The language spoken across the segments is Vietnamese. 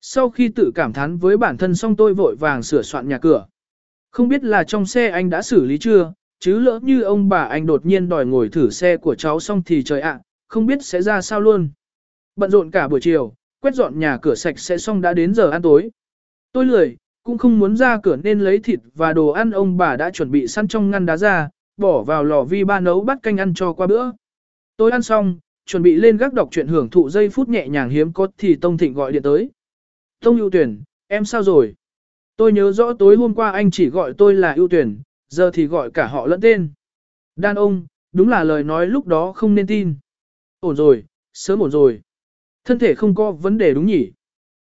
Sau khi tự cảm thán với bản thân xong tôi vội vàng sửa soạn nhà cửa. Không biết là trong xe anh đã xử lý chưa, chứ lỡ như ông bà anh đột nhiên đòi ngồi thử xe của cháu xong thì trời ạ, không biết sẽ ra sao luôn. Bận rộn cả buổi chiều, quét dọn nhà cửa sạch sẽ xong đã đến giờ ăn tối. Tôi lười, cũng không muốn ra cửa nên lấy thịt và đồ ăn ông bà đã chuẩn bị sẵn trong ngăn đá ra, bỏ vào lò vi ba nấu bát canh ăn cho qua bữa. Tôi ăn xong, chuẩn bị lên gác đọc chuyện hưởng thụ giây phút nhẹ nhàng hiếm có thì Tông Thịnh gọi điện tới. Tông ưu tuyển, em sao rồi? Tôi nhớ rõ tối hôm qua anh chỉ gọi tôi là ưu tuyển, giờ thì gọi cả họ lẫn tên. Đàn ông, đúng là lời nói lúc đó không nên tin. Ổn rồi, sớm ổn rồi. Thân thể không có vấn đề đúng nhỉ?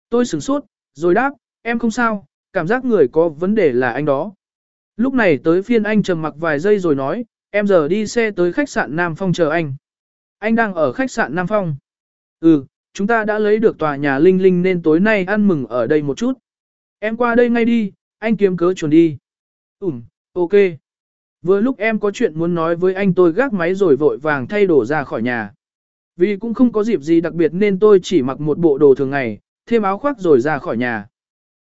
Tôi sửng sốt, rồi đáp, em không sao, cảm giác người có vấn đề là anh đó. Lúc này tới phiên anh trầm mặc vài giây rồi nói, em giờ đi xe tới khách sạn Nam Phong chờ anh. Anh đang ở khách sạn Nam Phong. Ừ, chúng ta đã lấy được tòa nhà Linh Linh nên tối nay ăn mừng ở đây một chút. Em qua đây ngay đi, anh kiếm cớ chuẩn đi. Ừm, ok. Vừa lúc em có chuyện muốn nói với anh tôi gác máy rồi vội vàng thay đồ ra khỏi nhà. Vì cũng không có dịp gì đặc biệt nên tôi chỉ mặc một bộ đồ thường ngày, thêm áo khoác rồi ra khỏi nhà.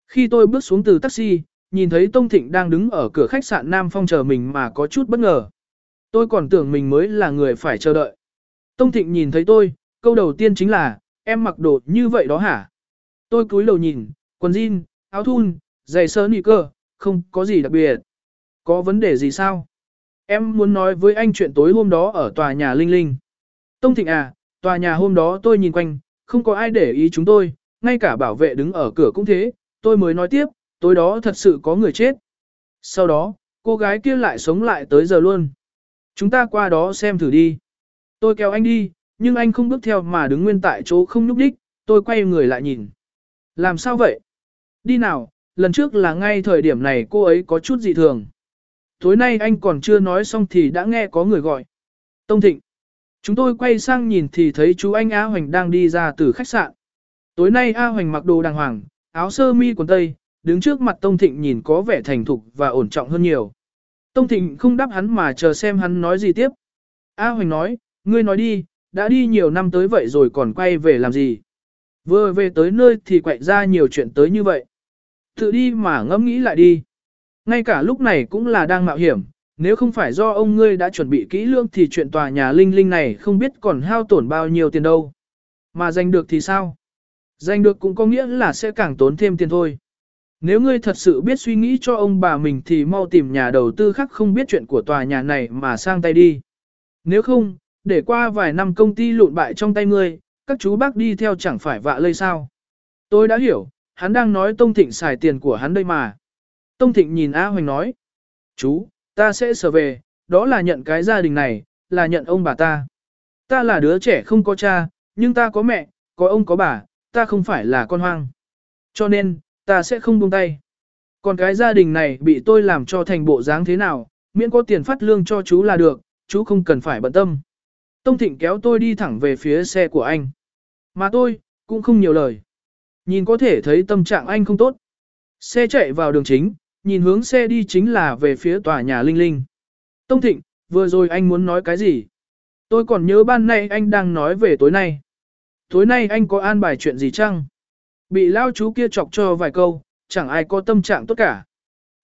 Khi tôi bước xuống từ taxi, nhìn thấy Tông Thịnh đang đứng ở cửa khách sạn Nam Phong chờ mình mà có chút bất ngờ. Tôi còn tưởng mình mới là người phải chờ đợi. Tông Thịnh nhìn thấy tôi, câu đầu tiên chính là, em mặc đồ như vậy đó hả? Tôi cúi đầu nhìn, quần jean, áo thun, giày sơ nị cơ, không có gì đặc biệt. Có vấn đề gì sao? Em muốn nói với anh chuyện tối hôm đó ở tòa nhà Linh Linh. Tông Thịnh à, tòa nhà hôm đó tôi nhìn quanh, không có ai để ý chúng tôi, ngay cả bảo vệ đứng ở cửa cũng thế, tôi mới nói tiếp, tối đó thật sự có người chết. Sau đó, cô gái kia lại sống lại tới giờ luôn. Chúng ta qua đó xem thử đi. Tôi kéo anh đi, nhưng anh không bước theo mà đứng nguyên tại chỗ không nhúc đích, tôi quay người lại nhìn. Làm sao vậy? Đi nào, lần trước là ngay thời điểm này cô ấy có chút dị thường. Tối nay anh còn chưa nói xong thì đã nghe có người gọi. Tông Thịnh. Chúng tôi quay sang nhìn thì thấy chú anh A Hoành đang đi ra từ khách sạn. Tối nay A Hoành mặc đồ đàng hoàng, áo sơ mi quần tây, đứng trước mặt Tông Thịnh nhìn có vẻ thành thục và ổn trọng hơn nhiều. Tông Thịnh không đáp hắn mà chờ xem hắn nói gì tiếp. A Hoành nói, ngươi nói đi, đã đi nhiều năm tới vậy rồi còn quay về làm gì? Vừa về tới nơi thì quậy ra nhiều chuyện tới như vậy. Tự đi mà ngẫm nghĩ lại đi. Ngay cả lúc này cũng là đang mạo hiểm, nếu không phải do ông ngươi đã chuẩn bị kỹ lưỡng thì chuyện tòa nhà linh linh này không biết còn hao tổn bao nhiêu tiền đâu. Mà giành được thì sao? Giành được cũng có nghĩa là sẽ càng tốn thêm tiền thôi. Nếu ngươi thật sự biết suy nghĩ cho ông bà mình thì mau tìm nhà đầu tư khác không biết chuyện của tòa nhà này mà sang tay đi. Nếu không, để qua vài năm công ty lụn bại trong tay ngươi, các chú bác đi theo chẳng phải vạ lây sao. Tôi đã hiểu, hắn đang nói Tông Thịnh xài tiền của hắn đây mà. Tông Thịnh nhìn A Hoành nói, chú, ta sẽ trở về, đó là nhận cái gia đình này, là nhận ông bà ta. Ta là đứa trẻ không có cha, nhưng ta có mẹ, có ông có bà, ta không phải là con hoang. Cho nên, ta sẽ không buông tay. Còn cái gia đình này bị tôi làm cho thành bộ dáng thế nào, miễn có tiền phát lương cho chú là được, chú không cần phải bận tâm. Tông Thịnh kéo tôi đi thẳng về phía xe của anh. Mà tôi, cũng không nhiều lời. Nhìn có thể thấy tâm trạng anh không tốt. Xe chạy vào đường chính, nhìn hướng xe đi chính là về phía tòa nhà Linh Linh. Tông Thịnh, vừa rồi anh muốn nói cái gì? Tôi còn nhớ ban nay anh đang nói về tối nay. Tối nay anh có an bài chuyện gì chăng? Bị lao chú kia chọc cho vài câu, chẳng ai có tâm trạng tốt cả.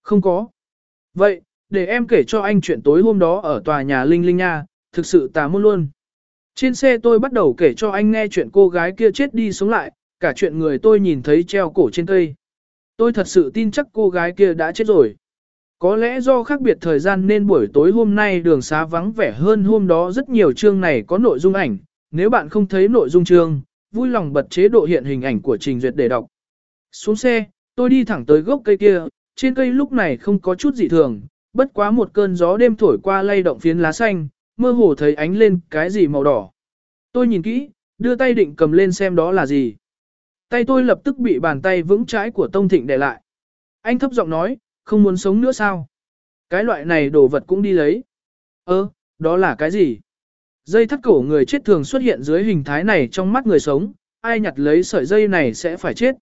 Không có. Vậy, để em kể cho anh chuyện tối hôm đó ở tòa nhà Linh Linh nha, thực sự tà muốn luôn. Trên xe tôi bắt đầu kể cho anh nghe chuyện cô gái kia chết đi sống lại, cả chuyện người tôi nhìn thấy treo cổ trên cây. Tôi thật sự tin chắc cô gái kia đã chết rồi. Có lẽ do khác biệt thời gian nên buổi tối hôm nay đường xá vắng vẻ hơn hôm đó rất nhiều chương này có nội dung ảnh. Nếu bạn không thấy nội dung chương, vui lòng bật chế độ hiện hình ảnh của trình duyệt để đọc. Xuống xe, tôi đi thẳng tới gốc cây kia, trên cây lúc này không có chút dị thường, bất quá một cơn gió đêm thổi qua lay động phiến lá xanh, mơ hồ thấy ánh lên cái gì màu đỏ. Tôi nhìn kỹ, đưa tay định cầm lên xem đó là gì. Tay tôi lập tức bị bàn tay vững trái của Tông Thịnh để lại. Anh thấp giọng nói, không muốn sống nữa sao? Cái loại này đồ vật cũng đi lấy. Ơ, đó là cái gì? Dây thắt cổ người chết thường xuất hiện dưới hình thái này trong mắt người sống, ai nhặt lấy sợi dây này sẽ phải chết.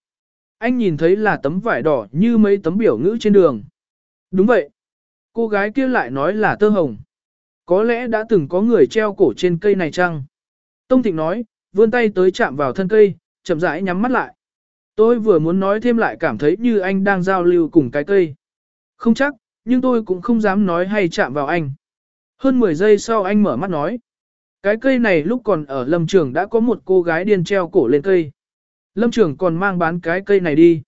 Anh nhìn thấy là tấm vải đỏ như mấy tấm biểu ngữ trên đường. Đúng vậy. Cô gái kia lại nói là tơ hồng. Có lẽ đã từng có người treo cổ trên cây này chăng? Tông Thịnh nói, vươn tay tới chạm vào thân cây, chậm rãi nhắm mắt lại. Tôi vừa muốn nói thêm lại cảm thấy như anh đang giao lưu cùng cái cây. Không chắc, nhưng tôi cũng không dám nói hay chạm vào anh. Hơn 10 giây sau anh mở mắt nói. Cái cây này lúc còn ở lâm trường đã có một cô gái điên treo cổ lên cây. Lâm trường còn mang bán cái cây này đi.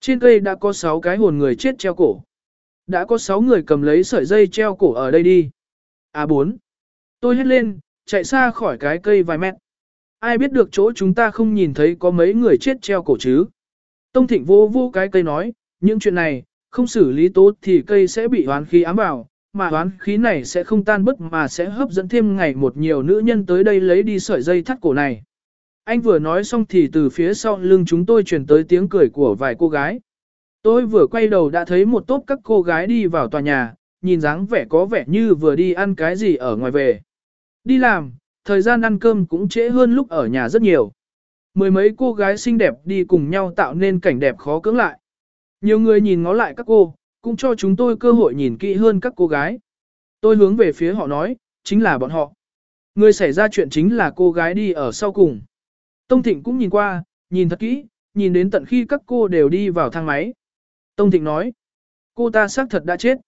Trên cây đã có 6 cái hồn người chết treo cổ. Đã có 6 người cầm lấy sợi dây treo cổ ở đây đi. A4. Tôi hét lên, chạy xa khỏi cái cây vài mét. Ai biết được chỗ chúng ta không nhìn thấy có mấy người chết treo cổ chứ. Tông thịnh vô vô cái cây nói, những chuyện này, không xử lý tốt thì cây sẽ bị hoán khí ám vào, mà hoán khí này sẽ không tan bớt mà sẽ hấp dẫn thêm ngày một nhiều nữ nhân tới đây lấy đi sợi dây thắt cổ này. Anh vừa nói xong thì từ phía sau lưng chúng tôi truyền tới tiếng cười của vài cô gái. Tôi vừa quay đầu đã thấy một tốp các cô gái đi vào tòa nhà, nhìn dáng vẻ có vẻ như vừa đi ăn cái gì ở ngoài về. Đi làm, thời gian ăn cơm cũng trễ hơn lúc ở nhà rất nhiều. Mười mấy cô gái xinh đẹp đi cùng nhau tạo nên cảnh đẹp khó cưỡng lại. Nhiều người nhìn ngó lại các cô, cũng cho chúng tôi cơ hội nhìn kỹ hơn các cô gái. Tôi hướng về phía họ nói, chính là bọn họ. Người xảy ra chuyện chính là cô gái đi ở sau cùng. Tông Thịnh cũng nhìn qua, nhìn thật kỹ, nhìn đến tận khi các cô đều đi vào thang máy. Tông Thịnh nói, cô ta xác thật đã chết.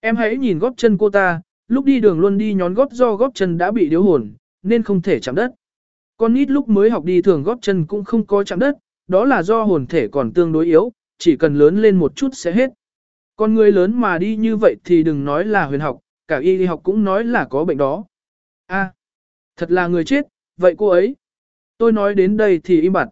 Em hãy nhìn góp chân cô ta, lúc đi đường luôn đi nhón góp do góp chân đã bị điếu hồn, nên không thể chạm đất. Con nít lúc mới học đi thường góp chân cũng không có chạm đất, đó là do hồn thể còn tương đối yếu, chỉ cần lớn lên một chút sẽ hết. Con người lớn mà đi như vậy thì đừng nói là huyền học, cả y học cũng nói là có bệnh đó. a thật là người chết, vậy cô ấy. Tôi nói đến đây thì im bặt.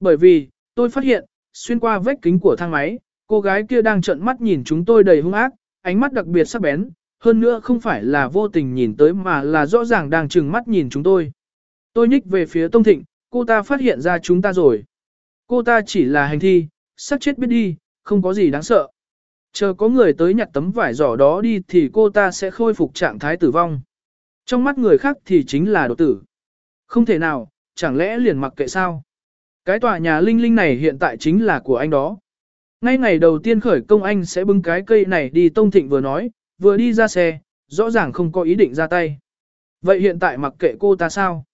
Bởi vì, tôi phát hiện, xuyên qua vách kính của thang máy, cô gái kia đang trợn mắt nhìn chúng tôi đầy hung ác, ánh mắt đặc biệt sắc bén, hơn nữa không phải là vô tình nhìn tới mà là rõ ràng đang trừng mắt nhìn chúng tôi. Tôi nhích về phía Tông Thịnh, cô ta phát hiện ra chúng ta rồi. Cô ta chỉ là hành thi, sắc chết biết đi, không có gì đáng sợ. Chờ có người tới nhặt tấm vải giỏ đó đi thì cô ta sẽ khôi phục trạng thái tử vong. Trong mắt người khác thì chính là đột tử. Không thể nào, chẳng lẽ liền mặc kệ sao? Cái tòa nhà linh linh này hiện tại chính là của anh đó. Ngay ngày đầu tiên khởi công anh sẽ bưng cái cây này đi Tông Thịnh vừa nói, vừa đi ra xe, rõ ràng không có ý định ra tay. Vậy hiện tại mặc kệ cô ta sao?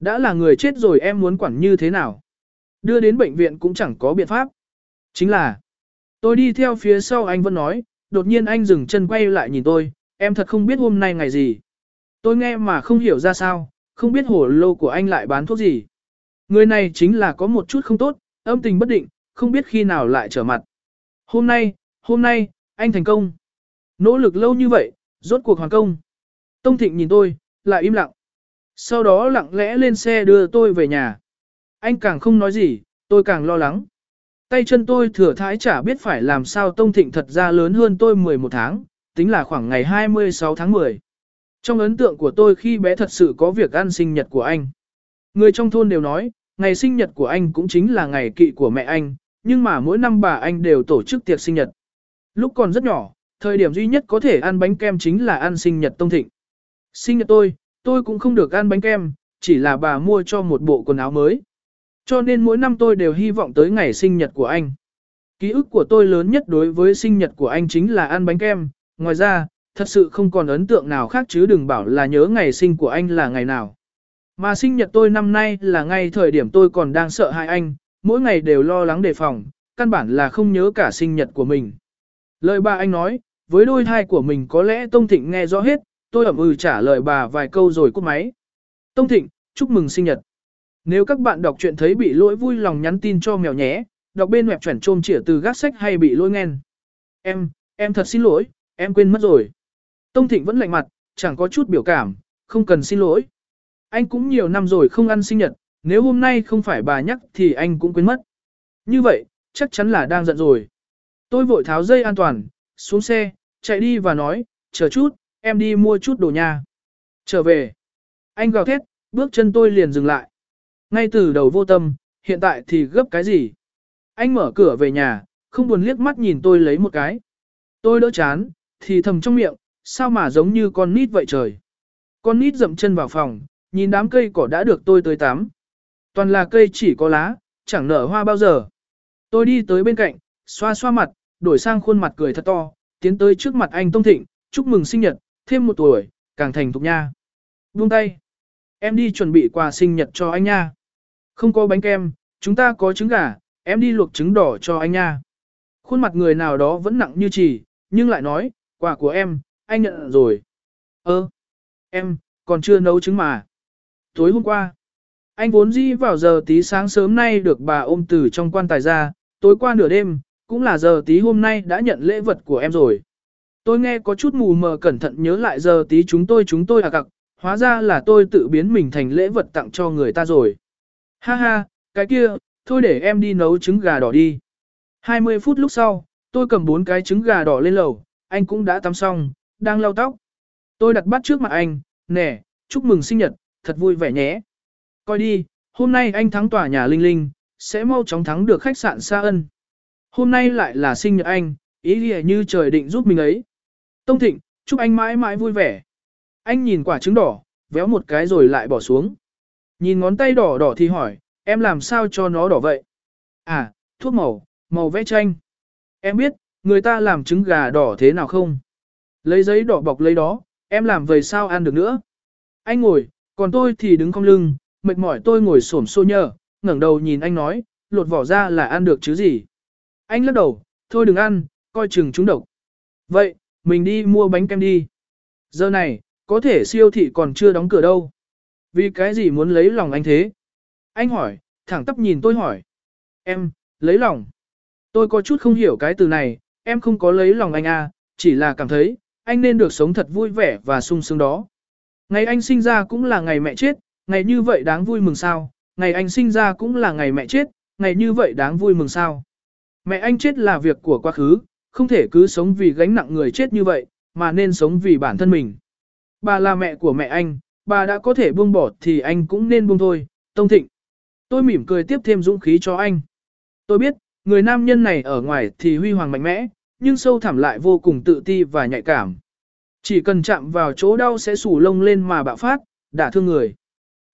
Đã là người chết rồi em muốn quản như thế nào? Đưa đến bệnh viện cũng chẳng có biện pháp. Chính là, tôi đi theo phía sau anh vẫn nói, đột nhiên anh dừng chân quay lại nhìn tôi, em thật không biết hôm nay ngày gì. Tôi nghe mà không hiểu ra sao, không biết hổ lô của anh lại bán thuốc gì. Người này chính là có một chút không tốt, âm tình bất định, không biết khi nào lại trở mặt. Hôm nay, hôm nay, anh thành công. Nỗ lực lâu như vậy, rốt cuộc hoàn công. Tông Thịnh nhìn tôi, lại im lặng. Sau đó lặng lẽ lên xe đưa tôi về nhà. Anh càng không nói gì, tôi càng lo lắng. Tay chân tôi thừa thái chả biết phải làm sao Tông Thịnh thật ra lớn hơn tôi 11 tháng, tính là khoảng ngày 26 tháng 10. Trong ấn tượng của tôi khi bé thật sự có việc ăn sinh nhật của anh. Người trong thôn đều nói, ngày sinh nhật của anh cũng chính là ngày kỵ của mẹ anh, nhưng mà mỗi năm bà anh đều tổ chức tiệc sinh nhật. Lúc còn rất nhỏ, thời điểm duy nhất có thể ăn bánh kem chính là ăn sinh nhật Tông Thịnh. Sinh nhật tôi, tôi cũng không được ăn bánh kem, chỉ là bà mua cho một bộ quần áo mới. Cho nên mỗi năm tôi đều hy vọng tới ngày sinh nhật của anh. Ký ức của tôi lớn nhất đối với sinh nhật của anh chính là ăn bánh kem, ngoài ra, thật sự không còn ấn tượng nào khác chứ đừng bảo là nhớ ngày sinh của anh là ngày nào. Mà sinh nhật tôi năm nay là ngay thời điểm tôi còn đang sợ hãi anh, mỗi ngày đều lo lắng đề phòng, căn bản là không nhớ cả sinh nhật của mình. Lời bà anh nói, với đôi thai của mình có lẽ Tông Thịnh nghe rõ hết, tôi ẩm ừ trả lời bà vài câu rồi cúp máy. Tông Thịnh, chúc mừng sinh nhật. Nếu các bạn đọc truyện thấy bị lỗi vui lòng nhắn tin cho mèo nhé, đọc bên web chuyển trôm chỉa từ gác sách hay bị lỗi nghen. Em, em thật xin lỗi, em quên mất rồi. Tông Thịnh vẫn lạnh mặt, chẳng có chút biểu cảm, không cần xin lỗi. Anh cũng nhiều năm rồi không ăn sinh nhật, nếu hôm nay không phải bà nhắc thì anh cũng quên mất. Như vậy, chắc chắn là đang giận rồi. Tôi vội tháo dây an toàn, xuống xe, chạy đi và nói, chờ chút, em đi mua chút đồ nha. Trở về. Anh gào thét, bước chân tôi liền dừng lại. Ngay từ đầu vô tâm, hiện tại thì gấp cái gì? Anh mở cửa về nhà, không buồn liếc mắt nhìn tôi lấy một cái. Tôi đỡ chán, thì thầm trong miệng, sao mà giống như con nít vậy trời. Con nít dậm chân vào phòng, nhìn đám cây cỏ đã được tôi tới tắm. Toàn là cây chỉ có lá, chẳng nở hoa bao giờ. Tôi đi tới bên cạnh, xoa xoa mặt, đổi sang khuôn mặt cười thật to, tiến tới trước mặt anh Tông Thịnh, chúc mừng sinh nhật, thêm một tuổi, càng thành thục nha. Buông tay. Em đi chuẩn bị quà sinh nhật cho anh nha. Không có bánh kem, chúng ta có trứng gà, Em đi luộc trứng đỏ cho anh nha. Khuôn mặt người nào đó vẫn nặng như trì, nhưng lại nói, quà của em, anh nhận rồi. Ơ, em, còn chưa nấu trứng mà. Tối hôm qua, anh vốn dĩ vào giờ tí sáng sớm nay được bà ôm từ trong quan tài ra, tối qua nửa đêm, cũng là giờ tí hôm nay đã nhận lễ vật của em rồi. Tôi nghe có chút mù mờ cẩn thận nhớ lại giờ tí chúng tôi chúng tôi à cặc, hóa ra là tôi tự biến mình thành lễ vật tặng cho người ta rồi. Ha ha, cái kia, thôi để em đi nấu trứng gà đỏ đi. 20 phút lúc sau, tôi cầm bốn cái trứng gà đỏ lên lầu, anh cũng đã tắm xong, đang lau tóc. Tôi đặt bát trước mặt anh, nè, chúc mừng sinh nhật, thật vui vẻ nhé. Coi đi, hôm nay anh thắng tòa nhà Linh Linh, sẽ mau chóng thắng được khách sạn Sa Ân. Hôm nay lại là sinh nhật anh, ý nghĩa như trời định giúp mình ấy. Tông Thịnh, chúc anh mãi mãi vui vẻ. Anh nhìn quả trứng đỏ, véo một cái rồi lại bỏ xuống. Nhìn ngón tay đỏ đỏ thì hỏi, em làm sao cho nó đỏ vậy? À, thuốc màu, màu vẽ tranh. Em biết, người ta làm trứng gà đỏ thế nào không? Lấy giấy đỏ bọc lấy đó, em làm về sao ăn được nữa? Anh ngồi, còn tôi thì đứng cong lưng, mệt mỏi tôi ngồi xổm xô nhờ, ngẩng đầu nhìn anh nói, lột vỏ ra là ăn được chứ gì? Anh lắc đầu, thôi đừng ăn, coi chừng chúng độc. Vậy, mình đi mua bánh kem đi. Giờ này, có thể siêu thị còn chưa đóng cửa đâu. Vì cái gì muốn lấy lòng anh thế? Anh hỏi, thẳng tắp nhìn tôi hỏi. Em, lấy lòng. Tôi có chút không hiểu cái từ này, em không có lấy lòng anh à, chỉ là cảm thấy, anh nên được sống thật vui vẻ và sung sướng đó. Ngày anh sinh ra cũng là ngày mẹ chết, ngày như vậy đáng vui mừng sao, ngày anh sinh ra cũng là ngày mẹ chết, ngày như vậy đáng vui mừng sao. Mẹ anh chết là việc của quá khứ, không thể cứ sống vì gánh nặng người chết như vậy, mà nên sống vì bản thân mình. Bà là mẹ của mẹ anh, bà đã có thể buông bỏ thì anh cũng nên buông thôi, Tông Thịnh. Tôi mỉm cười tiếp thêm dũng khí cho anh. Tôi biết, người nam nhân này ở ngoài thì huy hoàng mạnh mẽ, nhưng sâu thẳm lại vô cùng tự ti và nhạy cảm. Chỉ cần chạm vào chỗ đau sẽ sủ lông lên mà bạo phát, đả thương người.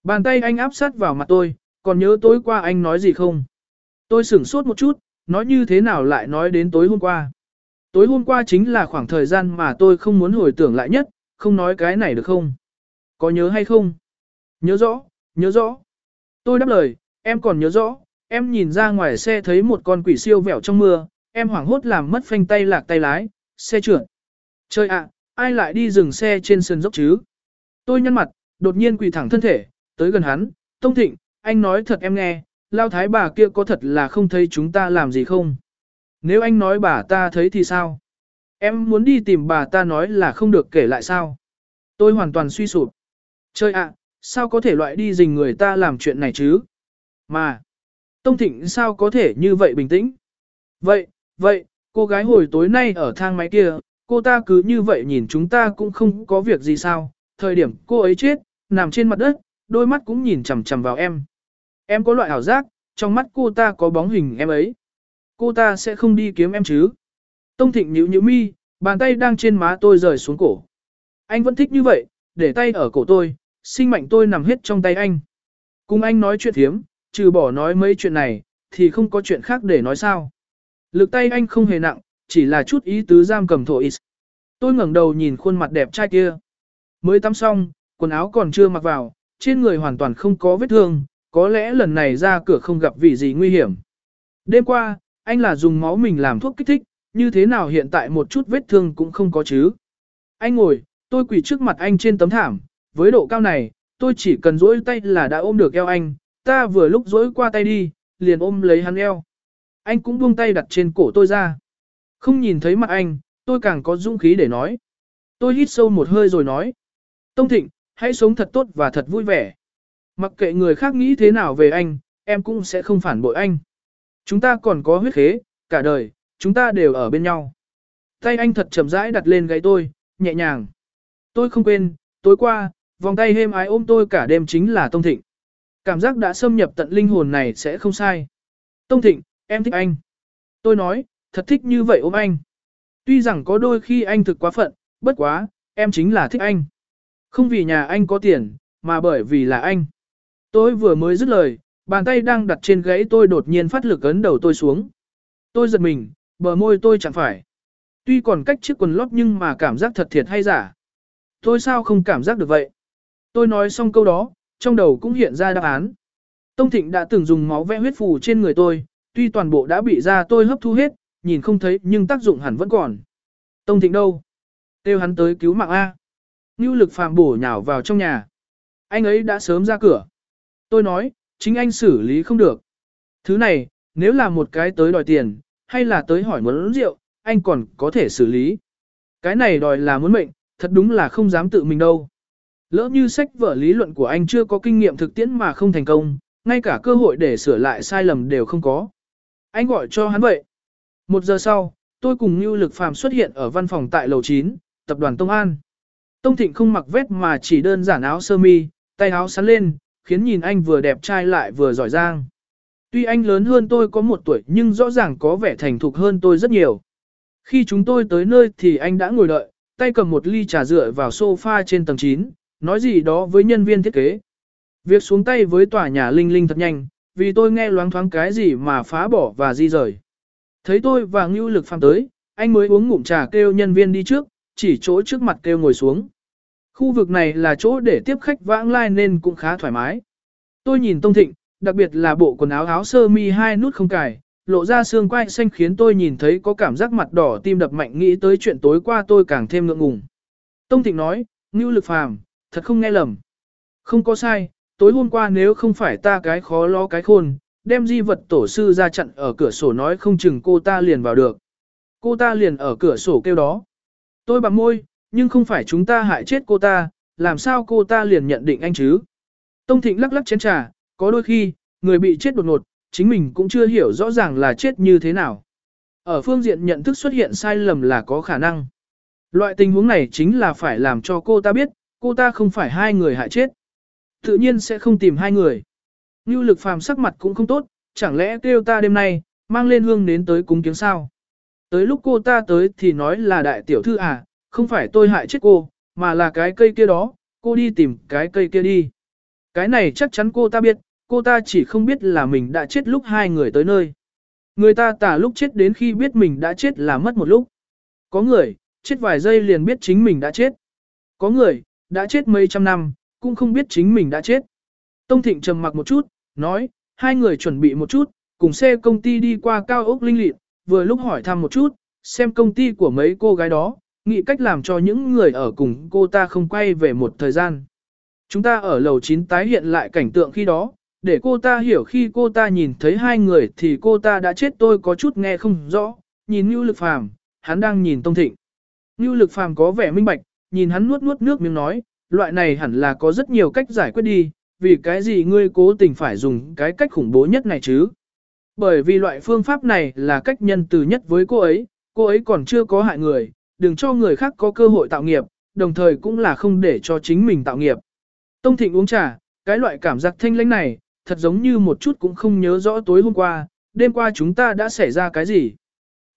Bàn tay anh áp sát vào mặt tôi, còn nhớ tối qua anh nói gì không? Tôi sửng sốt một chút, nói như thế nào lại nói đến tối hôm qua. Tối hôm qua chính là khoảng thời gian mà tôi không muốn hồi tưởng lại nhất, không nói cái này được không? Có nhớ hay không? Nhớ rõ, nhớ rõ. Tôi đáp lời, em còn nhớ rõ, em nhìn ra ngoài xe thấy một con quỷ siêu vẹo trong mưa, em hoảng hốt làm mất phanh tay lạc tay lái, xe trượt. Trời ạ, ai lại đi dừng xe trên sân dốc chứ? Tôi nhăn mặt, đột nhiên quỳ thẳng thân thể, tới gần hắn, Tông Thịnh, anh nói thật em nghe, lao thái bà kia có thật là không thấy chúng ta làm gì không? Nếu anh nói bà ta thấy thì sao? Em muốn đi tìm bà ta nói là không được kể lại sao? Tôi hoàn toàn suy sụp. Trời ạ, sao có thể loại đi dình người ta làm chuyện này chứ? Mà, Tông Thịnh sao có thể như vậy bình tĩnh? Vậy, vậy, cô gái hồi tối nay ở thang máy kia, cô ta cứ như vậy nhìn chúng ta cũng không có việc gì sao? Thời điểm cô ấy chết, nằm trên mặt đất, đôi mắt cũng nhìn chằm chằm vào em. Em có loại ảo giác, trong mắt cô ta có bóng hình em ấy. Cô ta sẽ không đi kiếm em chứ? Tông Thịnh nhíu nhíu mi, bàn tay đang trên má tôi rời xuống cổ. Anh vẫn thích như vậy, để tay ở cổ tôi, sinh mệnh tôi nằm hết trong tay anh. Cùng anh nói chuyện thiếm, trừ bỏ nói mấy chuyện này, thì không có chuyện khác để nói sao. Lực tay anh không hề nặng, chỉ là chút ý tứ giam cầm thổ ít. Tôi ngẩng đầu nhìn khuôn mặt đẹp trai kia. Mới tắm xong, quần áo còn chưa mặc vào, trên người hoàn toàn không có vết thương, có lẽ lần này ra cửa không gặp vị gì nguy hiểm. Đêm qua, anh là dùng máu mình làm thuốc kích thích, như thế nào hiện tại một chút vết thương cũng không có chứ. Anh ngồi, tôi quỳ trước mặt anh trên tấm thảm, với độ cao này, tôi chỉ cần duỗi tay là đã ôm được eo anh, ta vừa lúc duỗi qua tay đi, liền ôm lấy hắn eo. Anh cũng buông tay đặt trên cổ tôi ra. Không nhìn thấy mặt anh, tôi càng có dũng khí để nói. Tôi hít sâu một hơi rồi nói. Tông Thịnh, hãy sống thật tốt và thật vui vẻ. Mặc kệ người khác nghĩ thế nào về anh, em cũng sẽ không phản bội anh. Chúng ta còn có huyết khế, cả đời, chúng ta đều ở bên nhau. Tay anh thật chậm rãi đặt lên gáy tôi, nhẹ nhàng. Tôi không quên, tối qua, vòng tay êm ái ôm tôi cả đêm chính là Tông Thịnh. Cảm giác đã xâm nhập tận linh hồn này sẽ không sai. Tông Thịnh, em thích anh. Tôi nói, thật thích như vậy ôm anh. Tuy rằng có đôi khi anh thực quá phận, bất quá, em chính là thích anh. Không vì nhà anh có tiền, mà bởi vì là anh. Tôi vừa mới dứt lời, bàn tay đang đặt trên gãy tôi đột nhiên phát lực ấn đầu tôi xuống. Tôi giật mình, bờ môi tôi chẳng phải. Tuy còn cách chiếc quần lót nhưng mà cảm giác thật thiệt hay giả. Tôi sao không cảm giác được vậy? Tôi nói xong câu đó, trong đầu cũng hiện ra đáp án. Tông Thịnh đã từng dùng máu vẽ huyết phù trên người tôi, tuy toàn bộ đã bị da tôi hấp thu hết, nhìn không thấy nhưng tác dụng hẳn vẫn còn. Tông Thịnh đâu? Têu hắn tới cứu mạng A. Ngưu lực phàm bổ nhào vào trong nhà. Anh ấy đã sớm ra cửa. Tôi nói, chính anh xử lý không được. Thứ này, nếu là một cái tới đòi tiền, hay là tới hỏi muốn rượu, anh còn có thể xử lý. Cái này đòi là muốn mệnh, thật đúng là không dám tự mình đâu. Lỡ như sách vở lý luận của anh chưa có kinh nghiệm thực tiễn mà không thành công, ngay cả cơ hội để sửa lại sai lầm đều không có. Anh gọi cho hắn vậy. Một giờ sau, tôi cùng Như Lực Phàm xuất hiện ở văn phòng tại lầu 9, tập đoàn Tông An. Tông Thịnh không mặc vest mà chỉ đơn giản áo sơ mi, tay áo sắn lên, khiến nhìn anh vừa đẹp trai lại vừa giỏi giang. Tuy anh lớn hơn tôi có một tuổi nhưng rõ ràng có vẻ thành thục hơn tôi rất nhiều. Khi chúng tôi tới nơi thì anh đã ngồi đợi, tay cầm một ly trà dựa vào sofa trên tầng 9, nói gì đó với nhân viên thiết kế. Việc xuống tay với tòa nhà Linh Linh thật nhanh, vì tôi nghe loáng thoáng cái gì mà phá bỏ và di rời. Thấy tôi và Ngưu Lực Phạm tới, anh mới uống ngụm trà kêu nhân viên đi trước, chỉ chỗ trước mặt kêu ngồi xuống. Khu vực này là chỗ để tiếp khách vãng lai nên cũng khá thoải mái. Tôi nhìn Tông Thịnh, đặc biệt là bộ quần áo áo sơ mi hai nút không cài, lộ ra xương quai xanh khiến tôi nhìn thấy có cảm giác mặt đỏ tim đập mạnh nghĩ tới chuyện tối qua tôi càng thêm ngượng ngùng. Tông Thịnh nói, Ngưu Lực Phàm, thật không nghe lầm. Không có sai, tối hôm qua nếu không phải ta cái khó lo cái khôn, đem di vật tổ sư ra chặn ở cửa sổ nói không chừng cô ta liền vào được. Cô ta liền ở cửa sổ kêu đó. Tôi bằng môi, nhưng không phải chúng ta hại chết cô ta, làm sao cô ta liền nhận định anh chứ? Tông Thịnh lắc lắc chén trà, có đôi khi, người bị chết đột ngột, chính mình cũng chưa hiểu rõ ràng là chết như thế nào. Ở phương diện nhận thức xuất hiện sai lầm là có khả năng. Loại tình huống này chính là phải làm cho cô ta biết, cô ta không phải hai người hại chết. Tự nhiên sẽ không tìm hai người. Như lực phàm sắc mặt cũng không tốt, chẳng lẽ kêu ta đêm nay, mang lên hương đến tới cúng kiếng sao. Tới lúc cô ta tới thì nói là đại tiểu thư à, không phải tôi hại chết cô, mà là cái cây kia đó, cô đi tìm cái cây kia đi. Cái này chắc chắn cô ta biết, cô ta chỉ không biết là mình đã chết lúc hai người tới nơi. Người ta tả lúc chết đến khi biết mình đã chết là mất một lúc. Có người, chết vài giây liền biết chính mình đã chết. Có người, đã chết mấy trăm năm, cũng không biết chính mình đã chết. Tông Thịnh trầm mặc một chút, nói, hai người chuẩn bị một chút, cùng xe công ty đi qua cao ốc linh lịn, vừa lúc hỏi thăm một chút, xem công ty của mấy cô gái đó, nghĩ cách làm cho những người ở cùng cô ta không quay về một thời gian. Chúng ta ở lầu 9 tái hiện lại cảnh tượng khi đó, để cô ta hiểu khi cô ta nhìn thấy hai người thì cô ta đã chết tôi có chút nghe không rõ, nhìn Nhu Lực Phàm, hắn đang nhìn Tông Thịnh. Nhu Lực Phàm có vẻ minh bạch, nhìn hắn nuốt nuốt nước miếng nói, loại này hẳn là có rất nhiều cách giải quyết đi, vì cái gì ngươi cố tình phải dùng cái cách khủng bố nhất này chứ? Bởi vì loại phương pháp này là cách nhân từ nhất với cô ấy, cô ấy còn chưa có hại người, đừng cho người khác có cơ hội tạo nghiệp, đồng thời cũng là không để cho chính mình tạo nghiệp. Tông Thịnh uống trà, cái loại cảm giác thanh lãnh này, thật giống như một chút cũng không nhớ rõ tối hôm qua, đêm qua chúng ta đã xảy ra cái gì.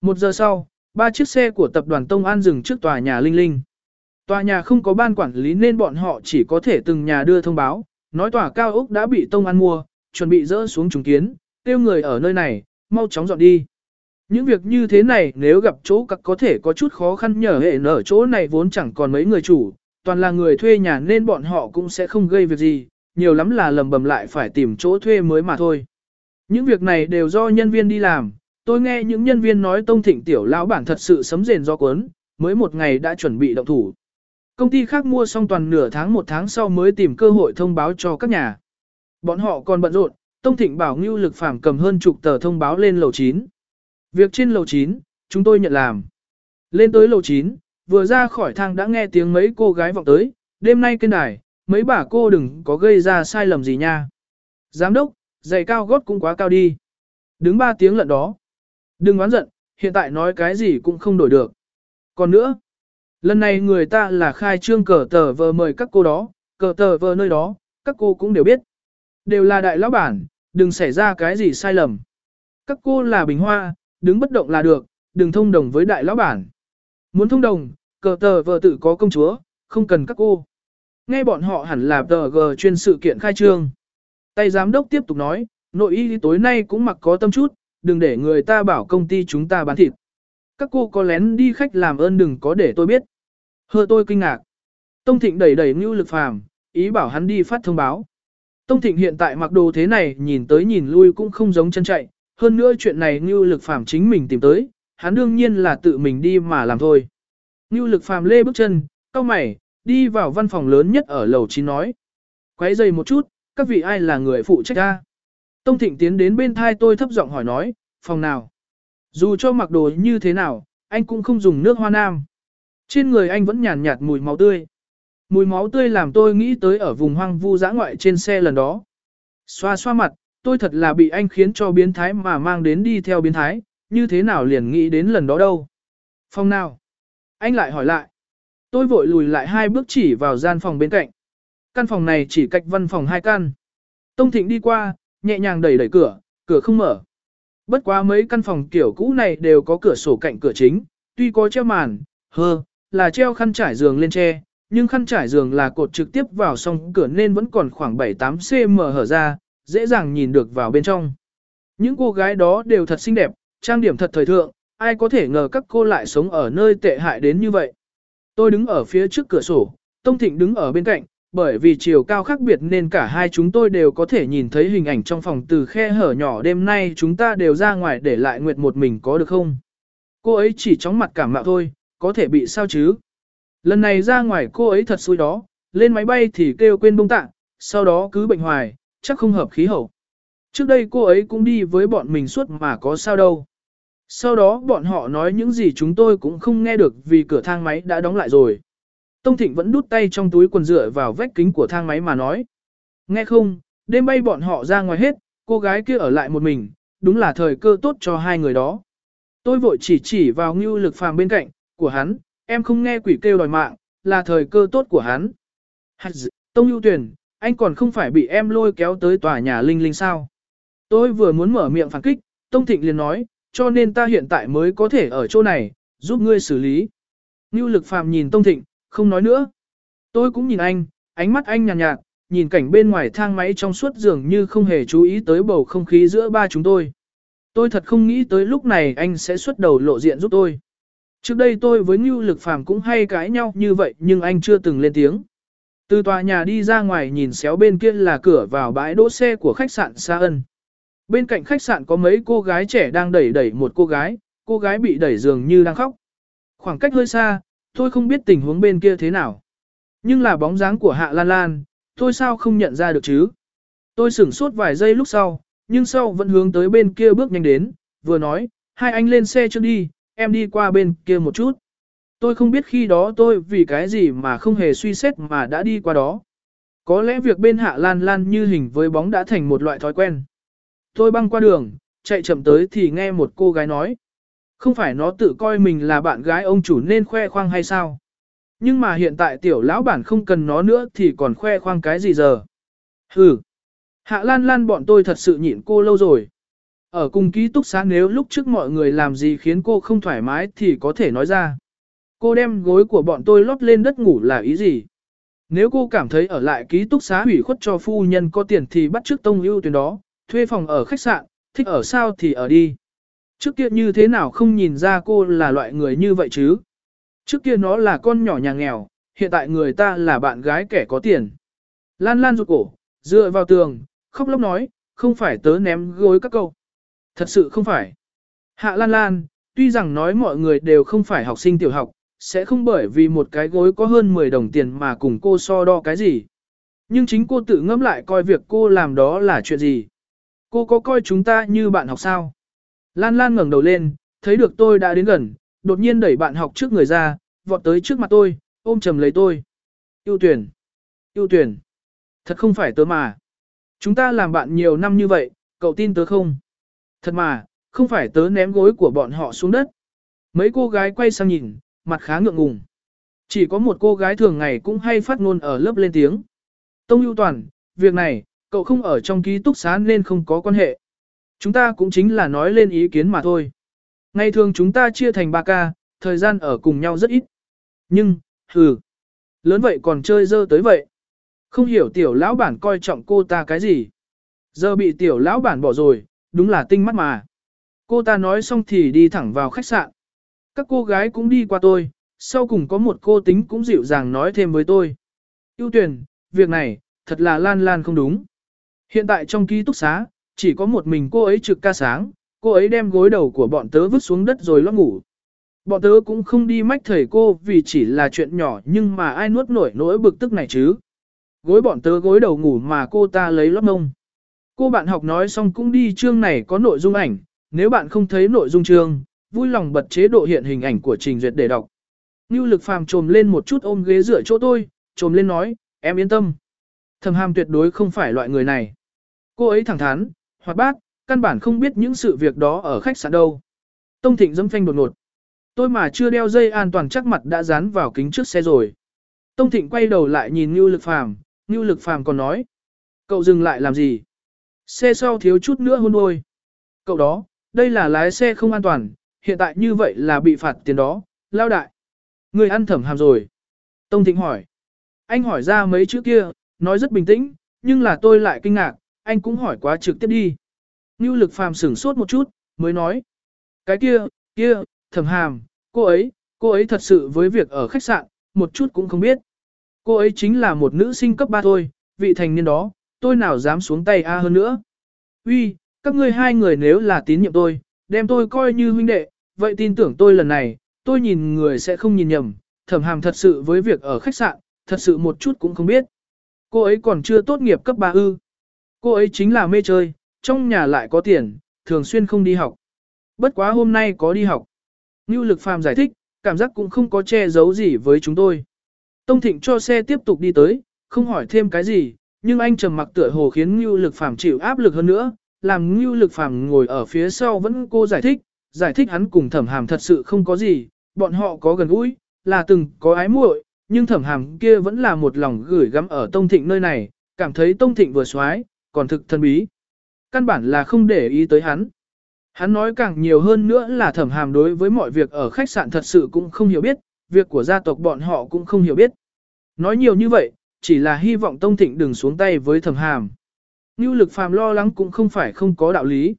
Một giờ sau, ba chiếc xe của tập đoàn Tông An dừng trước tòa nhà Linh Linh. Tòa nhà không có ban quản lý nên bọn họ chỉ có thể từng nhà đưa thông báo, nói tòa cao ốc đã bị Tông An mua, chuẩn bị dỡ xuống trùng kiến, tiêu người ở nơi này, mau chóng dọn đi. Những việc như thế này nếu gặp chỗ cặc có thể có chút khó khăn nhờ hệ nở chỗ này vốn chẳng còn mấy người chủ, toàn là người thuê nhà nên bọn họ cũng sẽ không gây việc gì, nhiều lắm là lầm bầm lại phải tìm chỗ thuê mới mà thôi. Những việc này đều do nhân viên đi làm, tôi nghe những nhân viên nói tông thịnh tiểu lão bản thật sự sấm rền do cuốn, mới một ngày đã chuẩn bị động thủ. Công ty khác mua xong toàn nửa tháng một tháng sau mới tìm cơ hội thông báo cho các nhà. Bọn họ còn bận rộn, Tông Thịnh bảo Ngưu Lực Phàm cầm hơn chục tờ thông báo lên lầu 9. Việc trên lầu 9, chúng tôi nhận làm. Lên tới lầu 9, vừa ra khỏi thang đã nghe tiếng mấy cô gái vọng tới, đêm nay kênh đài, mấy bà cô đừng có gây ra sai lầm gì nha. Giám đốc, giày cao gót cũng quá cao đi. Đứng ba tiếng lận đó. Đừng oán giận, hiện tại nói cái gì cũng không đổi được. Còn nữa, lần này người ta là khai trương cờ tờ vờ mời các cô đó, cờ tờ vờ nơi đó, các cô cũng đều biết. Đều là đại lão bản, đừng xảy ra cái gì sai lầm. Các cô là bình hoa, đứng bất động là được, đừng thông đồng với đại lão bản. Muốn thông đồng, cờ tờ vợ tự có công chúa, không cần các cô. Nghe bọn họ hẳn là tờ g chuyên sự kiện khai trương. Tay giám đốc tiếp tục nói, nội y tối nay cũng mặc có tâm chút, đừng để người ta bảo công ty chúng ta bán thịt. Các cô có lén đi khách làm ơn đừng có để tôi biết. Hơ tôi kinh ngạc. Tông Thịnh đẩy đẩy Ngưu Lực Phàm, ý bảo hắn đi phát thông báo. Tông Thịnh hiện tại mặc đồ thế này nhìn tới nhìn lui cũng không giống chân chạy, hơn nữa chuyện này Ngưu Lực Phàm chính mình tìm tới, hắn đương nhiên là tự mình đi mà làm thôi. Ngưu Lực Phàm lê bước chân, cau mày, đi vào văn phòng lớn nhất ở lầu 9 nói. Quấy giày một chút, các vị ai là người phụ trách a Tông Thịnh tiến đến bên thai tôi thấp giọng hỏi nói, phòng nào? Dù cho mặc đồ như thế nào, anh cũng không dùng nước hoa nam. Trên người anh vẫn nhàn nhạt mùi máu tươi. Mùi máu tươi làm tôi nghĩ tới ở vùng hoang vu dã ngoại trên xe lần đó. Xoa xoa mặt, tôi thật là bị anh khiến cho biến thái mà mang đến đi theo biến thái, như thế nào liền nghĩ đến lần đó đâu. Phòng nào? Anh lại hỏi lại. Tôi vội lùi lại hai bước chỉ vào gian phòng bên cạnh. Căn phòng này chỉ cách văn phòng hai căn. Tông Thịnh đi qua, nhẹ nhàng đẩy đẩy cửa, cửa không mở. Bất quá mấy căn phòng kiểu cũ này đều có cửa sổ cạnh cửa chính, tuy có treo màn, hơ, là treo khăn trải giường lên tre, nhưng khăn trải giường là cột trực tiếp vào song cửa nên vẫn còn khoảng 7-8 cm hở ra, dễ dàng nhìn được vào bên trong. Những cô gái đó đều thật xinh đẹp, trang điểm thật thời thượng, ai có thể ngờ các cô lại sống ở nơi tệ hại đến như vậy. Tôi đứng ở phía trước cửa sổ, Tông Thịnh đứng ở bên cạnh, bởi vì chiều cao khác biệt nên cả hai chúng tôi đều có thể nhìn thấy hình ảnh trong phòng từ khe hở nhỏ đêm nay chúng ta đều ra ngoài để lại Nguyệt một mình có được không? Cô ấy chỉ chóng mặt cảm mạo thôi, có thể bị sao chứ? Lần này ra ngoài cô ấy thật xui đó, lên máy bay thì kêu quên bông tạ, sau đó cứ bệnh hoài, chắc không hợp khí hậu. Trước đây cô ấy cũng đi với bọn mình suốt mà có sao đâu. Sau đó bọn họ nói những gì chúng tôi cũng không nghe được vì cửa thang máy đã đóng lại rồi. Tông Thịnh vẫn đút tay trong túi quần dựa vào vách kính của thang máy mà nói. Nghe không, đêm bay bọn họ ra ngoài hết, cô gái kia ở lại một mình, đúng là thời cơ tốt cho hai người đó. Tôi vội chỉ chỉ vào ngưu lực phàm bên cạnh, của hắn, em không nghe quỷ kêu đòi mạng, là thời cơ tốt của hắn. Hạt Tông ưu tuyền anh còn không phải bị em lôi kéo tới tòa nhà linh linh sao. Tôi vừa muốn mở miệng phản kích, Tông Thịnh liền nói, cho nên ta hiện tại mới có thể ở chỗ này, giúp ngươi xử lý. Ngưu lực phàm nhìn Tông Thịnh, không nói nữa. Tôi cũng nhìn anh, ánh mắt anh nhàn nhạt, nhạt, nhìn cảnh bên ngoài thang máy trong suốt giường như không hề chú ý tới bầu không khí giữa ba chúng tôi. Tôi thật không nghĩ tới lúc này anh sẽ xuất đầu lộ diện giúp tôi. Trước đây tôi với Ngưu Lực Phàm cũng hay cãi nhau như vậy nhưng anh chưa từng lên tiếng. Từ tòa nhà đi ra ngoài nhìn xéo bên kia là cửa vào bãi đỗ xe của khách sạn Sa Ân. Bên cạnh khách sạn có mấy cô gái trẻ đang đẩy đẩy một cô gái, cô gái bị đẩy dường như đang khóc. Khoảng cách hơi xa, tôi không biết tình huống bên kia thế nào. Nhưng là bóng dáng của Hạ Lan Lan, tôi sao không nhận ra được chứ? Tôi sửng sốt vài giây lúc sau, nhưng sau vẫn hướng tới bên kia bước nhanh đến, vừa nói, hai anh lên xe trước đi, em đi qua bên kia một chút. Tôi không biết khi đó tôi vì cái gì mà không hề suy xét mà đã đi qua đó. Có lẽ việc bên Hạ Lan Lan như hình với bóng đã thành một loại thói quen. Tôi băng qua đường, chạy chậm tới thì nghe một cô gái nói. Không phải nó tự coi mình là bạn gái ông chủ nên khoe khoang hay sao? Nhưng mà hiện tại tiểu lão bản không cần nó nữa thì còn khoe khoang cái gì giờ? Hừ. Hạ Lan Lan bọn tôi thật sự nhịn cô lâu rồi. Ở cùng ký túc xá nếu lúc trước mọi người làm gì khiến cô không thoải mái thì có thể nói ra. Cô đem gối của bọn tôi lót lên đất ngủ là ý gì? Nếu cô cảm thấy ở lại ký túc xá hủy khuất cho phu nhân có tiền thì bắt trước tông ưu tuyến đó, thuê phòng ở khách sạn, thích ở sao thì ở đi. Trước kia như thế nào không nhìn ra cô là loại người như vậy chứ? Trước kia nó là con nhỏ nhà nghèo, hiện tại người ta là bạn gái kẻ có tiền. Lan lan rụt cổ, dựa vào tường, khóc lóc nói, không phải tớ ném gối các câu. Thật sự không phải. Hạ lan lan, tuy rằng nói mọi người đều không phải học sinh tiểu học, sẽ không bởi vì một cái gối có hơn 10 đồng tiền mà cùng cô so đo cái gì. Nhưng chính cô tự ngẫm lại coi việc cô làm đó là chuyện gì. Cô có coi chúng ta như bạn học sao? Lan Lan ngẩng đầu lên, thấy được tôi đã đến gần, đột nhiên đẩy bạn học trước người ra, vọt tới trước mặt tôi, ôm chầm lấy tôi. Yêu tuyển. Yêu tuyển. Thật không phải tớ mà. Chúng ta làm bạn nhiều năm như vậy, cậu tin tớ không? Thật mà, không phải tớ ném gối của bọn họ xuống đất. Mấy cô gái quay sang nhìn, mặt khá ngượng ngùng. Chỉ có một cô gái thường ngày cũng hay phát ngôn ở lớp lên tiếng. Tông ưu toàn, việc này, cậu không ở trong ký túc xá nên không có quan hệ. Chúng ta cũng chính là nói lên ý kiến mà thôi. Ngày thường chúng ta chia thành 3 ca, thời gian ở cùng nhau rất ít. Nhưng, hừ, lớn vậy còn chơi dơ tới vậy. Không hiểu tiểu lão bản coi trọng cô ta cái gì. Giờ bị tiểu lão bản bỏ rồi, đúng là tinh mắt mà. Cô ta nói xong thì đi thẳng vào khách sạn. Các cô gái cũng đi qua tôi, sau cùng có một cô tính cũng dịu dàng nói thêm với tôi. Yêu tuyển, việc này, thật là lan lan không đúng. Hiện tại trong ký túc xá, chỉ có một mình cô ấy trực ca sáng, Cô ấy đem gối đầu của bọn tớ vứt xuống đất rồi lót ngủ. Bọn tớ cũng không đi mách thầy cô vì chỉ là chuyện nhỏ nhưng mà ai nuốt nổi nỗi bực tức này chứ. Gối bọn tớ gối đầu ngủ mà cô ta lấy lót mông. Cô bạn học nói xong cũng đi chương này có nội dung ảnh, nếu bạn không thấy nội dung chương, vui lòng bật chế độ hiện hình ảnh của trình duyệt để đọc. Ngưu lực phàm trồm lên một chút ôm ghế dựa chỗ tôi, trồm lên nói, em yên tâm. Thầm hàm tuyệt đối không phải loại người này. Cô ấy thẳng thắn, hoạt bát, căn bản không biết những sự việc đó ở khách sạn đâu. Tông Thịnh dâm phanh đột ngột. Tôi mà chưa đeo dây an toàn chắc mặt đã dán vào kính trước xe rồi. Tông Thịnh quay đầu lại nhìn Ngưu Lực Phàm, Ngưu Lực Phàm còn nói. Cậu dừng lại làm gì? Xe sau thiếu chút nữa hôn đôi. Cậu đó, đây là lái xe không an toàn, hiện tại như vậy là bị phạt tiền đó, lao đại. Người ăn thẩm hàm rồi. Tông Thịnh hỏi. Anh hỏi ra mấy chữ kia, nói rất bình tĩnh, nhưng là tôi lại kinh ngạc, anh cũng hỏi quá trực tiếp đi. Ngưu lực phàm sửng sốt một chút, mới nói. Cái kia, kia, thẩm hàm, cô ấy, cô ấy thật sự với việc ở khách sạn, một chút cũng không biết. Cô ấy chính là một nữ sinh cấp 3 thôi, vị thành niên đó, tôi nào dám xuống tay A hơn nữa. Uy, các ngươi hai người nếu là tín nhiệm tôi, đem tôi coi như huynh đệ, vậy tin tưởng tôi lần này, tôi nhìn người sẽ không nhìn nhầm, thẩm hàm thật sự với việc ở khách sạn, thật sự một chút cũng không biết. Cô ấy còn chưa tốt nghiệp cấp 3 ư. Cô ấy chính là mê chơi, trong nhà lại có tiền, thường xuyên không đi học. Bất quá hôm nay có đi học. Như lực phàm giải thích, cảm giác cũng không có che giấu gì với chúng tôi. Tông Thịnh cho xe tiếp tục đi tới, không hỏi thêm cái gì, nhưng anh trầm mặc tựa hồ khiến Ngưu lực phàm chịu áp lực hơn nữa, làm Ngưu lực phàm ngồi ở phía sau vẫn cô giải thích, giải thích hắn cùng thẩm hàm thật sự không có gì, bọn họ có gần gũi, là từng có ái muội, nhưng thẩm hàm kia vẫn là một lòng gửi gắm ở Tông Thịnh nơi này, cảm thấy Tông Thịnh vừa xoái, còn thực thân bí. Căn bản là không để ý tới hắn. Hắn nói càng nhiều hơn nữa là thẩm hàm đối với mọi việc ở khách sạn thật sự cũng không hiểu biết, việc của gia tộc bọn họ cũng không hiểu biết. Nói nhiều như vậy, chỉ là hy vọng Tông Thịnh đừng xuống tay với thẩm hàm. Ngưu lực phàm lo lắng cũng không phải không có đạo lý.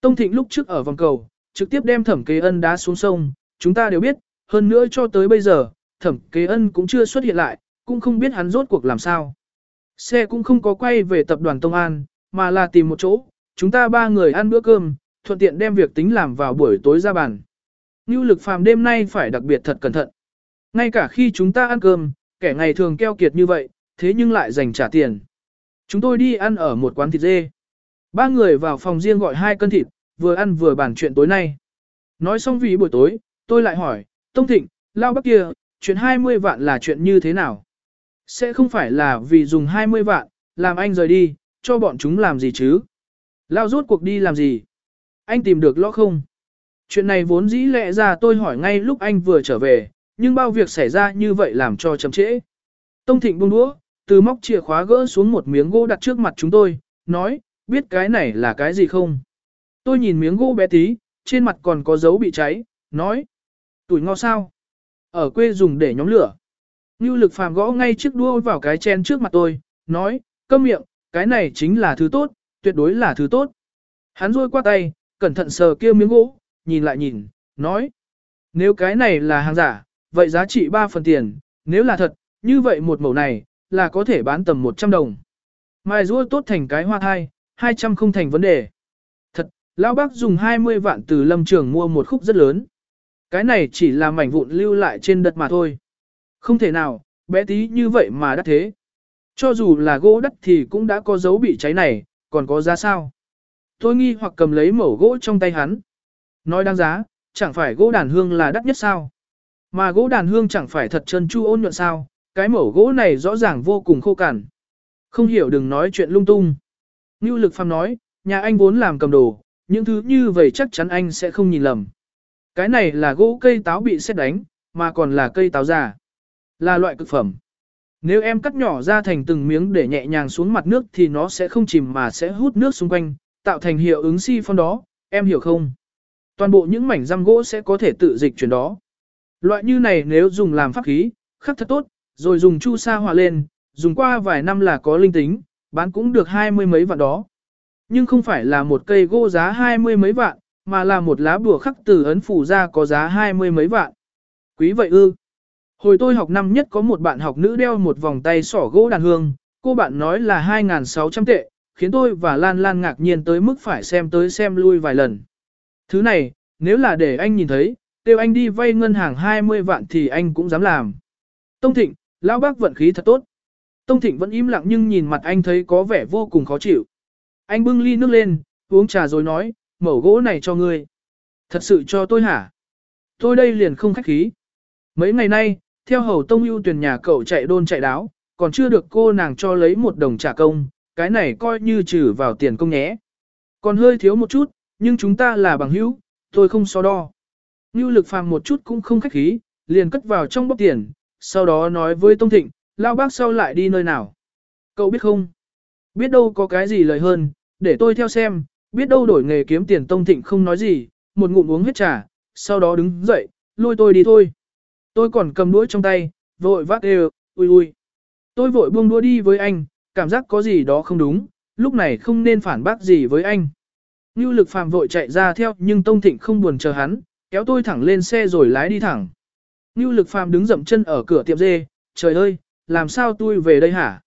Tông Thịnh lúc trước ở vòng cầu, trực tiếp đem thẩm kế ân đá xuống sông, chúng ta đều biết, hơn nữa cho tới bây giờ, thẩm kế ân cũng chưa xuất hiện lại, cũng không biết hắn rốt cuộc làm sao. Xe cũng không có quay về tập đoàn Tông An, mà là tìm một chỗ, chúng ta ba người ăn bữa cơm, thuận tiện đem việc tính làm vào buổi tối ra bàn. Ngưu lực phàm đêm nay phải đặc biệt thật cẩn thận. Ngay cả khi chúng ta ăn cơm, kẻ ngày thường keo kiệt như vậy, thế nhưng lại dành trả tiền. Chúng tôi đi ăn ở một quán thịt dê. Ba người vào phòng riêng gọi hai cân thịt, vừa ăn vừa bàn chuyện tối nay. Nói xong vì buổi tối, tôi lại hỏi, Tông Thịnh, Lao Bắc kia, chuyện 20 vạn là chuyện như thế nào? Sẽ không phải là vì dùng 20 vạn, làm anh rời đi, cho bọn chúng làm gì chứ? Lao rốt cuộc đi làm gì? Anh tìm được lõ không? Chuyện này vốn dĩ lẽ ra tôi hỏi ngay lúc anh vừa trở về, nhưng bao việc xảy ra như vậy làm cho chậm trễ. Tông Thịnh buông đũa, từ móc chìa khóa gỡ xuống một miếng gỗ đặt trước mặt chúng tôi, nói, biết cái này là cái gì không? Tôi nhìn miếng gỗ bé tí, trên mặt còn có dấu bị cháy, nói, tuổi ngò sao? Ở quê dùng để nhóm lửa. Như lực phàm gõ ngay chiếc đua vào cái chen trước mặt tôi, nói, câm miệng, cái này chính là thứ tốt, tuyệt đối là thứ tốt. Hắn rôi qua tay, cẩn thận sờ kia miếng gỗ, nhìn lại nhìn, nói, nếu cái này là hàng giả, vậy giá trị 3 phần tiền, nếu là thật, như vậy một mẫu này, là có thể bán tầm 100 đồng. Mai rua tốt thành cái hoa thai, 200 không thành vấn đề. Lão Bác dùng 20 vạn từ lâm trường mua một khúc rất lớn. Cái này chỉ là mảnh vụn lưu lại trên đất mà thôi. Không thể nào, bé tí như vậy mà đắt thế. Cho dù là gỗ đắt thì cũng đã có dấu bị cháy này, còn có giá sao. Tôi nghi hoặc cầm lấy mẩu gỗ trong tay hắn. Nói đáng giá, chẳng phải gỗ đàn hương là đắt nhất sao. Mà gỗ đàn hương chẳng phải thật chân chu ôn nhuận sao, cái mẩu gỗ này rõ ràng vô cùng khô cằn. Không hiểu đừng nói chuyện lung tung. Như lực phàm nói, nhà anh vốn làm cầm đồ, những thứ như vậy chắc chắn anh sẽ không nhìn lầm. Cái này là gỗ cây táo bị xét đánh, mà còn là cây táo già. Là loại cực phẩm. Nếu em cắt nhỏ ra thành từng miếng để nhẹ nhàng xuống mặt nước thì nó sẽ không chìm mà sẽ hút nước xung quanh, tạo thành hiệu ứng si phong đó, em hiểu không? Toàn bộ những mảnh răm gỗ sẽ có thể tự dịch chuyển đó. Loại như này nếu dùng làm pháp khí, khắc thật tốt, rồi dùng chu sa hòa lên, dùng qua vài năm là có linh tính, bán cũng được hai mươi mấy vạn đó. Nhưng không phải là một cây gỗ giá hai mươi mấy vạn, mà là một lá bùa khắc từ ấn phủ ra có giá hai mươi mấy vạn. Quý vậy ư? Hồi tôi học năm nhất có một bạn học nữ đeo một vòng tay sỏ gỗ đàn hương, cô bạn nói là 2.600 tệ, khiến tôi và Lan Lan ngạc nhiên tới mức phải xem tới xem lui vài lần. Thứ này, nếu là để anh nhìn thấy, kêu anh đi vay ngân hàng 20 vạn thì anh cũng dám làm. Tông Thịnh, lão bác vận khí thật tốt. Tông Thịnh vẫn im lặng nhưng nhìn mặt anh thấy có vẻ vô cùng khó chịu. Anh bưng ly nước lên, uống trà rồi nói, mẩu gỗ này cho ngươi. Thật sự cho tôi hả? Tôi đây liền không khách khí. Mấy ngày nay, theo hầu tông ưu tuyển nhà cậu chạy đôn chạy đáo, còn chưa được cô nàng cho lấy một đồng trả công, cái này coi như trừ vào tiền công nhé. Còn hơi thiếu một chút, nhưng chúng ta là bằng hữu, tôi không so đo. Ngưu lực phàm một chút cũng không khách khí, liền cất vào trong bóp tiền, sau đó nói với Tông Thịnh, lao bác sau lại đi nơi nào. Cậu biết không? Biết đâu có cái gì lời hơn, để tôi theo xem, biết đâu đổi nghề kiếm tiền Tông Thịnh không nói gì, một ngụm uống hết trà, sau đó đứng dậy, lôi tôi đi thôi. Tôi còn cầm đuôi trong tay, vội vác đều, ui ui. Tôi vội buông đũa đi với anh, cảm giác có gì đó không đúng, lúc này không nên phản bác gì với anh. Như lực phàm vội chạy ra theo nhưng Tông Thịnh không buồn chờ hắn, kéo tôi thẳng lên xe rồi lái đi thẳng. Như lực phàm đứng dậm chân ở cửa tiệm dê, trời ơi, làm sao tôi về đây hả?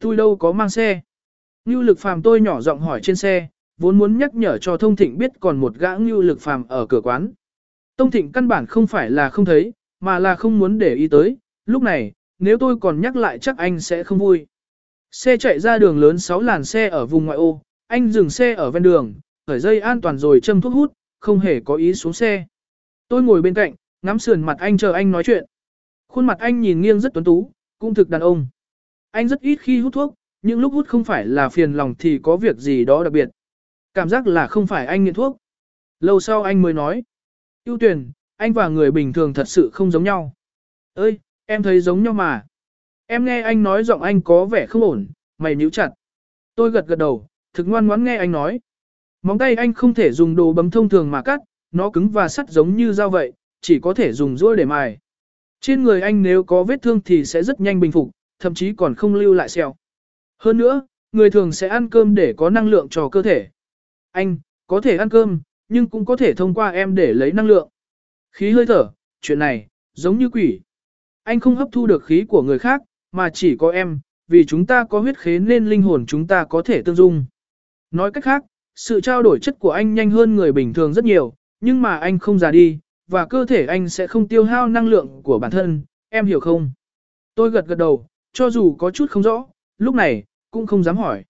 Tôi đâu có mang xe. Ngưu lực phàm tôi nhỏ giọng hỏi trên xe, vốn muốn nhắc nhở cho Thông Thịnh biết còn một gã Ngưu lực phàm ở cửa quán. Tông Thịnh căn bản không phải là không thấy, mà là không muốn để ý tới, lúc này, nếu tôi còn nhắc lại chắc anh sẽ không vui. Xe chạy ra đường lớn 6 làn xe ở vùng ngoại ô, anh dừng xe ở ven đường, khởi dây an toàn rồi châm thuốc hút, không hề có ý xuống xe. Tôi ngồi bên cạnh, ngắm sườn mặt anh chờ anh nói chuyện. Khuôn mặt anh nhìn nghiêng rất tuấn tú, cũng thực đàn ông. Anh rất ít khi hút thuốc, nhưng lúc hút không phải là phiền lòng thì có việc gì đó đặc biệt. Cảm giác là không phải anh nghiện thuốc. Lâu sau anh mới nói. Yêu tuyển, anh và người bình thường thật sự không giống nhau. Ơi, em thấy giống nhau mà. Em nghe anh nói giọng anh có vẻ không ổn, mày nhíu chặt. Tôi gật gật đầu, thực ngoan ngoãn nghe anh nói. Móng tay anh không thể dùng đồ bấm thông thường mà cắt, nó cứng và sắt giống như dao vậy, chỉ có thể dùng rũa để mài. Trên người anh nếu có vết thương thì sẽ rất nhanh bình phục, thậm chí còn không lưu lại sẹo. Hơn nữa, người thường sẽ ăn cơm để có năng lượng cho cơ thể. Anh, có thể ăn cơm, nhưng cũng có thể thông qua em để lấy năng lượng. Khí hơi thở, chuyện này, giống như quỷ. Anh không hấp thu được khí của người khác, mà chỉ có em, vì chúng ta có huyết khế nên linh hồn chúng ta có thể tương dung. Nói cách khác, sự trao đổi chất của anh nhanh hơn người bình thường rất nhiều, nhưng mà anh không già đi, và cơ thể anh sẽ không tiêu hao năng lượng của bản thân, em hiểu không? Tôi gật gật đầu, cho dù có chút không rõ, lúc này, cũng không dám hỏi.